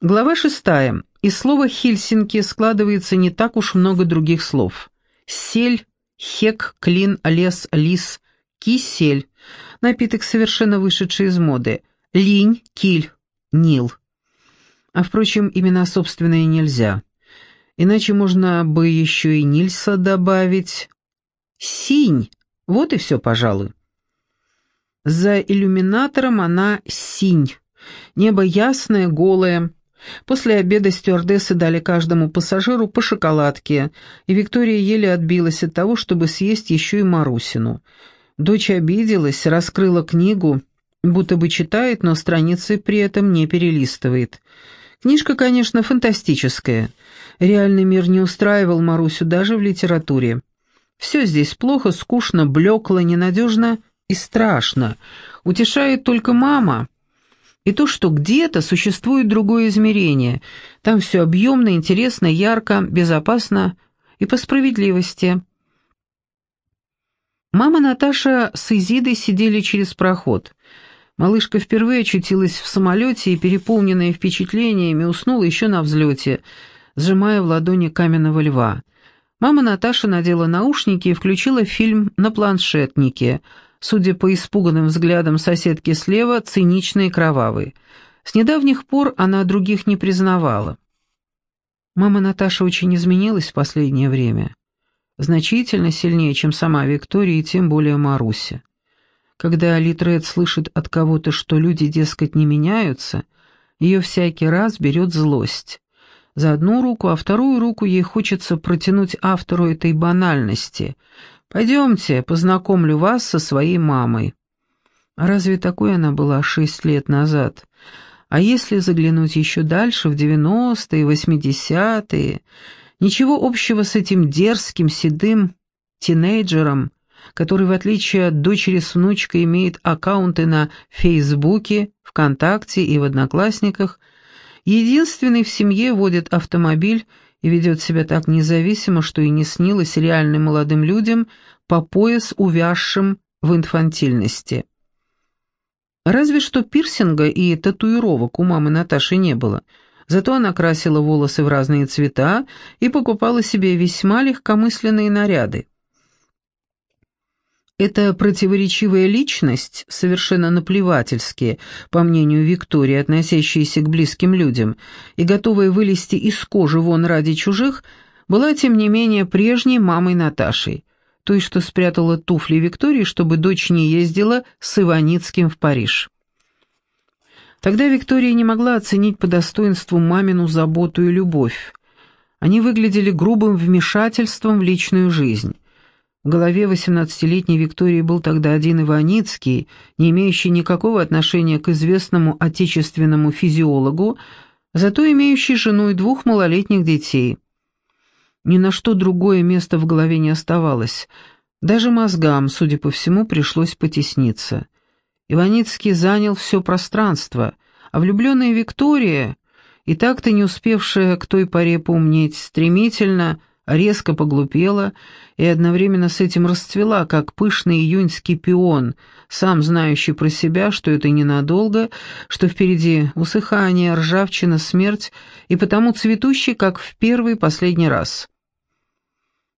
Глава шестая. Из слова «Хельсинки» складывается не так уж много других слов. Сель, хек, клин, лес, лис, кисель. Напиток, совершенно вышедший из моды. Линь, киль, нил. А, впрочем, имена собственные нельзя. Иначе можно бы еще и Нильса добавить. Синь. Вот и все, пожалуй. За иллюминатором она синь. Небо ясное, голое. После обеда стюардессы дали каждому пассажиру по шоколадке, и Виктория еле отбилась от того, чтобы съесть еще и Марусину. Дочь обиделась, раскрыла книгу, будто бы читает, но страницы при этом не перелистывает. Книжка, конечно, фантастическая. Реальный мир не устраивал Марусю даже в литературе. Все здесь плохо, скучно, блекло, ненадежно и страшно. Утешает только мама — и то, что где-то существует другое измерение. Там все объемно, интересно, ярко, безопасно и по справедливости. Мама Наташа с Изидой сидели через проход. Малышка впервые очутилась в самолете и, переполненная впечатлениями, уснула еще на взлете, сжимая в ладони каменного льва. Мама Наташа надела наушники и включила фильм на планшетнике – судя по испуганным взглядам соседки слева, циничный и кровавый. С недавних пор она других не признавала. Мама Наташа очень изменилась в последнее время. Значительно сильнее, чем сама Виктория и тем более Маруся. Когда Литред слышит от кого-то, что люди, дескать, не меняются, ее всякий раз берет злость. За одну руку, а вторую руку ей хочется протянуть автору этой банальности — Пойдемте, познакомлю вас со своей мамой». А разве такой она была шесть лет назад? А если заглянуть еще дальше, в девяностые, восьмидесятые, ничего общего с этим дерзким, седым тинейджером, который, в отличие от дочери с внучкой, имеет аккаунты на Фейсбуке, ВКонтакте и в Одноклассниках, единственный в семье водит автомобиль и ведет себя так независимо, что и не снилось реальным молодым людям по пояс увязшим в инфантильности. Разве что пирсинга и татуировок у мамы Наташи не было, зато она красила волосы в разные цвета и покупала себе весьма легкомысленные наряды. Эта противоречивая личность, совершенно наплевательски, по мнению Виктории, относящаяся к близким людям, и готовая вылезти из кожи вон ради чужих, была, тем не менее, прежней мамой Наташей, той, что спрятала туфли Виктории, чтобы дочь не ездила с Иваницким в Париж. Тогда Виктория не могла оценить по достоинству мамину заботу и любовь. Они выглядели грубым вмешательством в личную жизнь. В голове восемнадцатилетней Виктории был тогда один Иваницкий, не имеющий никакого отношения к известному отечественному физиологу, зато имеющий жену и двух малолетних детей. Ни на что другое место в голове не оставалось. Даже мозгам, судя по всему, пришлось потесниться. Иваницкий занял все пространство, а влюбленная Виктория, и так-то не успевшая к той поре поумнеть, стремительно резко поглупела и одновременно с этим расцвела, как пышный июньский пион, сам знающий про себя, что это ненадолго, что впереди усыхание, ржавчина, смерть, и потому цветущий, как в первый последний раз.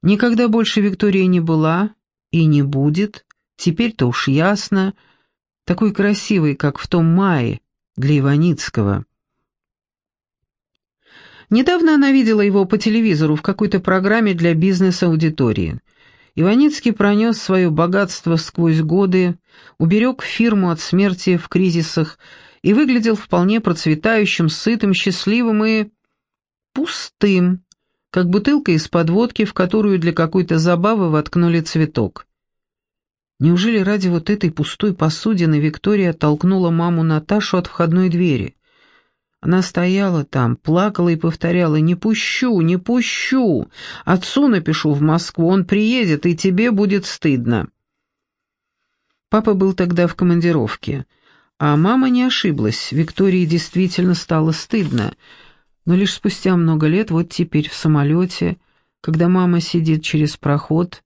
Никогда больше Виктория не была и не будет, теперь-то уж ясно, такой красивый, как в том мае для Иваницкого. Недавно она видела его по телевизору в какой-то программе для бизнес-аудитории. Иваницкий пронес свое богатство сквозь годы, уберег фирму от смерти в кризисах и выглядел вполне процветающим, сытым, счастливым и... пустым, как бутылка из-под водки, в которую для какой-то забавы воткнули цветок. Неужели ради вот этой пустой посудины Виктория оттолкнула маму Наташу от входной двери? Она стояла там, плакала и повторяла «Не пущу, не пущу! Отцу напишу в Москву, он приедет, и тебе будет стыдно». Папа был тогда в командировке, а мама не ошиблась, Виктории действительно стало стыдно, но лишь спустя много лет, вот теперь в самолете, когда мама сидит через проход,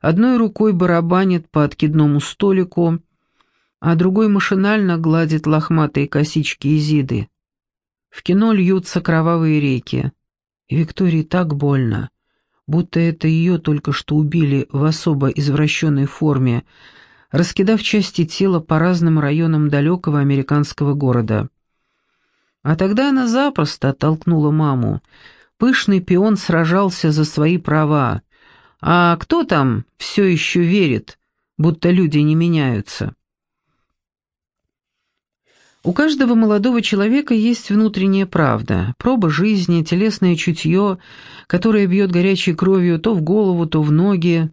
одной рукой барабанит по откидному столику, а другой машинально гладит лохматые косички Изиды. В кино льются кровавые реки. И Виктории так больно, будто это ее только что убили в особо извращенной форме, раскидав части тела по разным районам далекого американского города. А тогда она запросто оттолкнула маму. Пышный пион сражался за свои права. А кто там все еще верит, будто люди не меняются? У каждого молодого человека есть внутренняя правда, проба жизни, телесное чутье, которое бьет горячей кровью то в голову, то в ноги.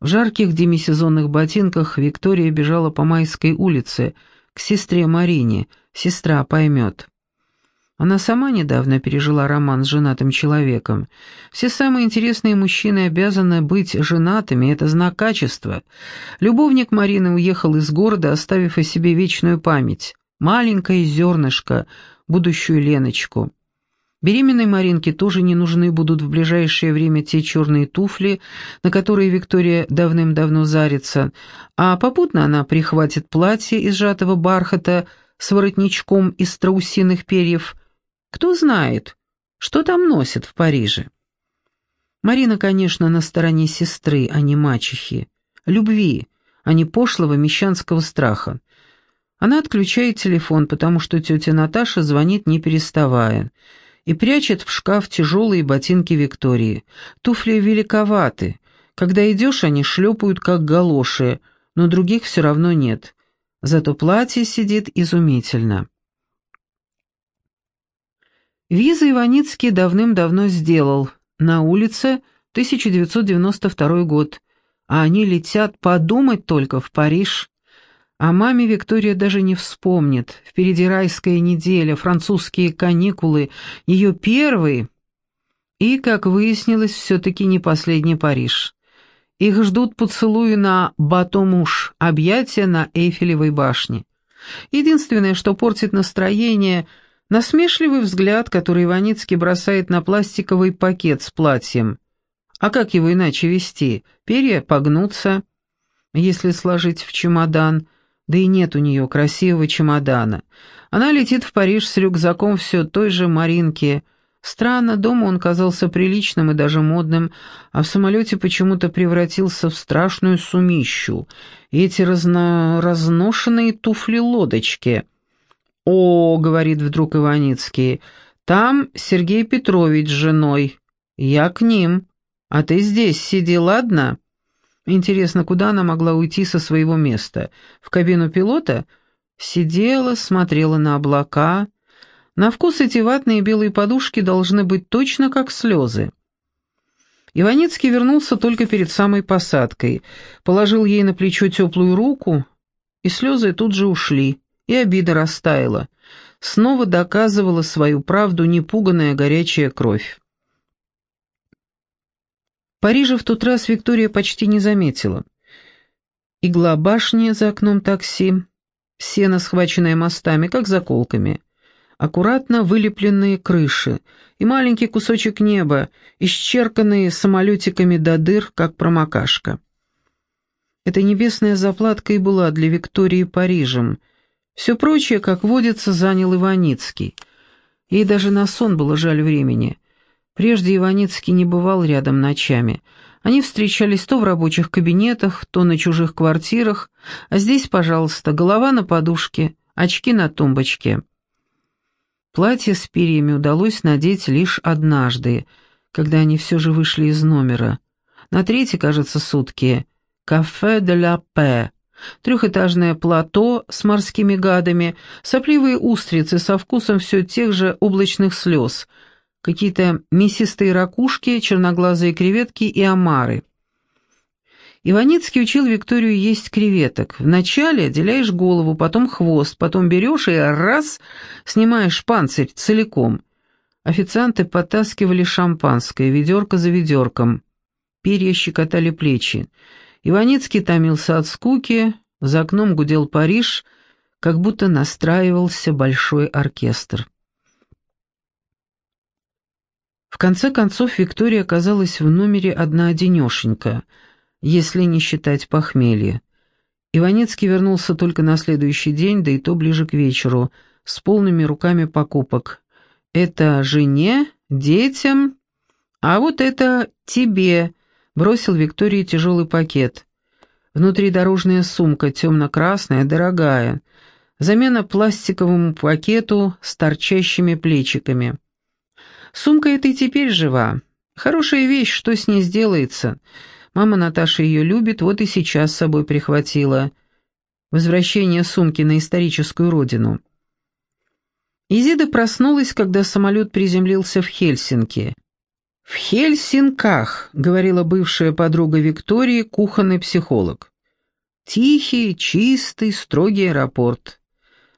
В жарких демисезонных ботинках Виктория бежала по Майской улице к сестре Марине, сестра поймет. Она сама недавно пережила роман с женатым человеком. Все самые интересные мужчины обязаны быть женатыми, это знак качества. Любовник Марины уехал из города, оставив о себе вечную память маленькое зернышко, будущую Леночку. Беременной Маринке тоже не нужны будут в ближайшее время те черные туфли, на которые Виктория давным-давно зарится, а попутно она прихватит платье из сжатого бархата с воротничком из страусиных перьев. Кто знает, что там носят в Париже. Марина, конечно, на стороне сестры, а не мачехи, любви, а не пошлого мещанского страха. Она отключает телефон, потому что тетя Наташа звонит не переставая, и прячет в шкаф тяжелые ботинки Виктории. Туфли великоваты. Когда идешь, они шлепают, как галоши, но других все равно нет. Зато платье сидит изумительно. Виза Иваницкий давным-давно сделал. На улице 1992 год. А они летят подумать только в Париж. О маме Виктория даже не вспомнит. Впереди райская неделя, французские каникулы, ее первый. И, как выяснилось, все-таки не последний Париж. Их ждут поцелуи на Батомуш, объятия на Эйфелевой башне. Единственное, что портит настроение, насмешливый взгляд, который Иваницкий бросает на пластиковый пакет с платьем. А как его иначе вести? Перья погнутся. Если сложить в чемодан, да и нет у нее красивого чемодана. Она летит в Париж с рюкзаком все той же Маринки. Странно, дома он казался приличным и даже модным, а в самолете почему-то превратился в страшную сумищу. И эти разно... разношенные туфли-лодочки. «О, — говорит вдруг Иваницкий, — там Сергей Петрович с женой. Я к ним. А ты здесь сиди, ладно?» Интересно, куда она могла уйти со своего места? В кабину пилота? Сидела, смотрела на облака. На вкус эти ватные белые подушки должны быть точно как слезы. Иваницкий вернулся только перед самой посадкой, положил ей на плечо теплую руку, и слезы тут же ушли, и обида растаяла. Снова доказывала свою правду непуганная горячая кровь. Парижа в тот раз Виктория почти не заметила. Игла башни за окном такси, сено, схваченное мостами, как заколками, аккуратно вылепленные крыши и маленький кусочек неба, исчерканные самолетиками до дыр, как промокашка. Эта небесная заплатка и была для Виктории Парижем. Все прочее, как водится, занял Иваницкий. Ей даже на сон было жаль времени. Прежде Иваницкий не бывал рядом ночами. Они встречались то в рабочих кабинетах, то на чужих квартирах, а здесь, пожалуйста, голова на подушке, очки на тумбочке. Платье с перьями удалось надеть лишь однажды, когда они все же вышли из номера. На третьи, кажется, сутки. «Кафе де ла Пе». Трехэтажное плато с морскими гадами, сопливые устрицы со вкусом все тех же облачных слез — какие-то мясистые ракушки, черноглазые креветки и омары. Иваницкий учил Викторию есть креветок. Вначале отделяешь голову, потом хвост, потом берешь и раз, снимаешь панцирь целиком. Официанты потаскивали шампанское, ведерко за ведерком. Перья щекотали плечи. Иваницкий томился от скуки, за окном гудел Париж, как будто настраивался большой оркестр. В конце концов Виктория оказалась в номере одна-одинешенька, если не считать похмелье. Иванецкий вернулся только на следующий день, да и то ближе к вечеру, с полными руками покупок. Это жене, детям, а вот это тебе», — бросил Виктории тяжелый пакет. Внутри дорожная сумка, темно-красная, дорогая. Замена пластиковому пакету с торчащими плечиками. Сумка эта и теперь жива. Хорошая вещь, что с ней сделается? Мама Наташа ее любит, вот и сейчас с собой прихватила. Возвращение сумки на историческую родину. Изида проснулась, когда самолет приземлился в Хельсинки. «В Хельсинках», — говорила бывшая подруга Виктории, кухонный психолог. «Тихий, чистый, строгий аэропорт.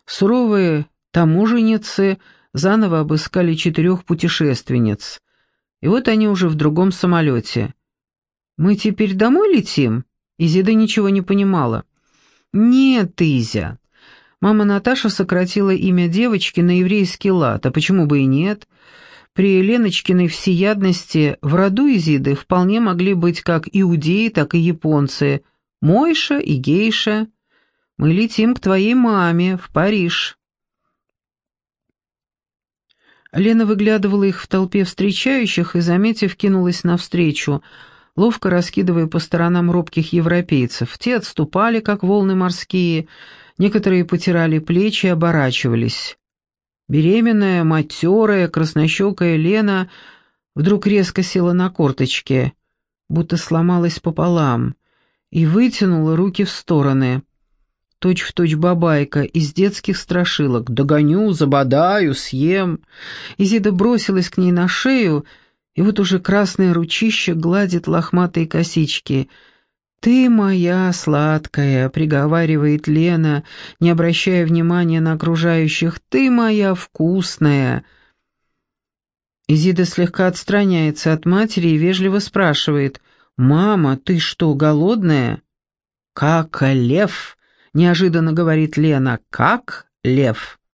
Суровые таможенницы заново обыскали четырех путешественниц. И вот они уже в другом самолете. «Мы теперь домой летим?» Изида ничего не понимала. «Нет, Изя». Мама Наташа сократила имя девочки на еврейский лад, а почему бы и нет?» При Леночкиной всеядности в роду Изиды вполне могли быть как иудеи, так и японцы, Мойша и Гейша. Мы летим к твоей маме, в Париж». Лена выглядывала их в толпе встречающих и, заметив, кинулась навстречу, ловко раскидывая по сторонам робких европейцев. Те отступали, как волны морские, некоторые потирали плечи и оборачивались. Беременная, матерая, краснощекая Лена вдруг резко села на корточки, будто сломалась пополам, и вытянула руки в стороны. Точь-в-точь точь бабайка из детских страшилок. «Догоню, забодаю, съем». Изида бросилась к ней на шею, и вот уже красное ручище гладит лохматые косички — «Ты моя сладкая», — приговаривает Лена, не обращая внимания на окружающих, «ты моя вкусная». Изида слегка отстраняется от матери и вежливо спрашивает, «Мама, ты что, голодная?» «Как лев», — неожиданно говорит Лена, «как лев».